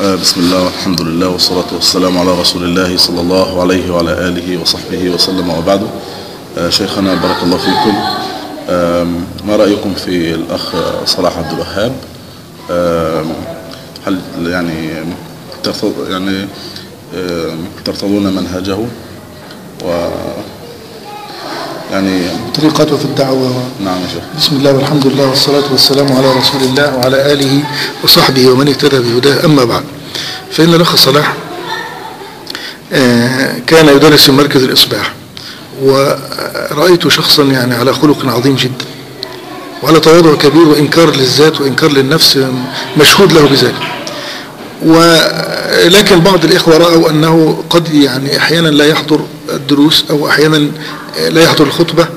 آه، بسم الله والحمد لله والصلاة والسلام على رسول الله صلى الله عليه وعلى آله وصحبه وسلم وبعد. آه، شيخنا بارك الله فيكم. ما رأيكم في الأخ صلاح عبد الوهاب؟ هل يعني يعني ترتضون منهجه؟ و يعني طريقته في الدعوة. نعم يا شيخ. بسم الله والحمد لله والصلاة والسلام على رسول الله وعلى آله وصحبه ومن اهتدى بهداه. أما بعد فإن الأخ صلاح آه، كان يدرس في مركز الإصباح ورأيت شخصا يعني على خلق عظيم جدا وعلى تواضع كبير وإنكار للذات وإنكار للنفس مشهود له بذلك. ولكن بعض الإخوة رأوا أنه قد يعني أحيانا لا يحضر الدروس أو أحيانا لا يحضر الخطبة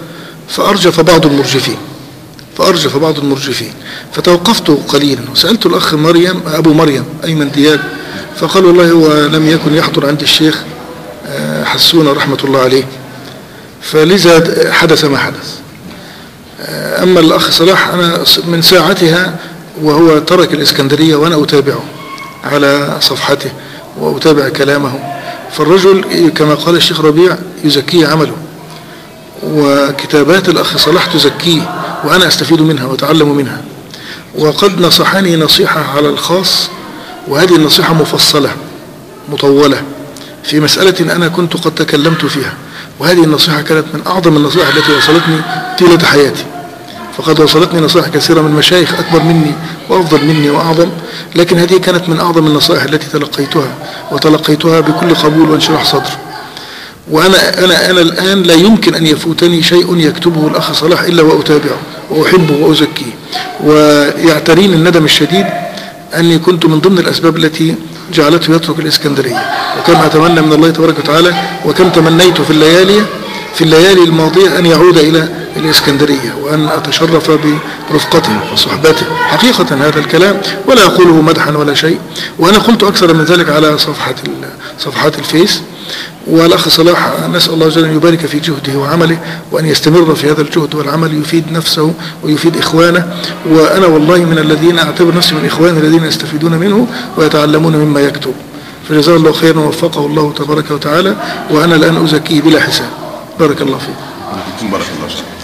فأرجف بعض المرجفين فأرجف بعض المرجفين فتوقفت قليلا وسألت الأخ مريم أبو مريم أيمن دياب فقال والله هو لم يكن يحضر عند الشيخ آه، حسون رحمة الله عليه فلذا حدث ما حدث. آه، أما الأخ صلاح أنا من ساعتها وهو ترك الإسكندرية وأنا أتابعه على صفحته وأتابع كلامه. فالرجل كما قال الشيخ ربيع يزكيه عمله وكتابات الأخ صلاح تزكيه وأنا أستفيد منها وأتعلم منها. وقد نصحني نصيحة على الخاص وهذه النصيحة مفصلة مطولة في مسألة أنا كنت قد تكلمت فيها وهذه النصيحة كانت من أعظم النصائح التي وصلتني طيلة حياتي. فقد وصلتني نصائح كثيرة من مشايخ أكبر مني وأفضل مني وأعظم لكن هذه كانت من أعظم النصائح التي تلقيتها وتلقيتها بكل قبول وانشراح صدر. وأنا أنا أنا الآن لا يمكن أن يفوتني شيء يكتبه الأخ صلاح إلا وأتابعه وأحبه وأزكيه. ويعتريني الندم الشديد أني كنت من ضمن الأسباب التي جعلته يترك الإسكندرية. وكم أتمنى من الله تبارك وتعالى وكم تمنيت في الليالي في الليالي الماضية أن يعود إلى الإسكندرية وأن أتشرف برفقته وصحبته. حقيقة هذا الكلام ولا أقوله مدحا ولا شيء. وأنا قلت أكثر من ذلك على صفحة صفحات الفيس. والأخ صلاح نسأل الله جل أن يبارك في جهده وعمله وأن يستمر في هذا الجهد والعمل يفيد نفسه ويفيد إخوانه. وأنا والله من الذين أعتبر نفسي من إخواني الذين يستفيدون منه ويتعلمون مما يكتب. فجزاه الله خيرا ووفقه الله تبارك وتعالى وأنا الآن أزكيه بلا حساب. بارك الله فيك. بارك الله فيك.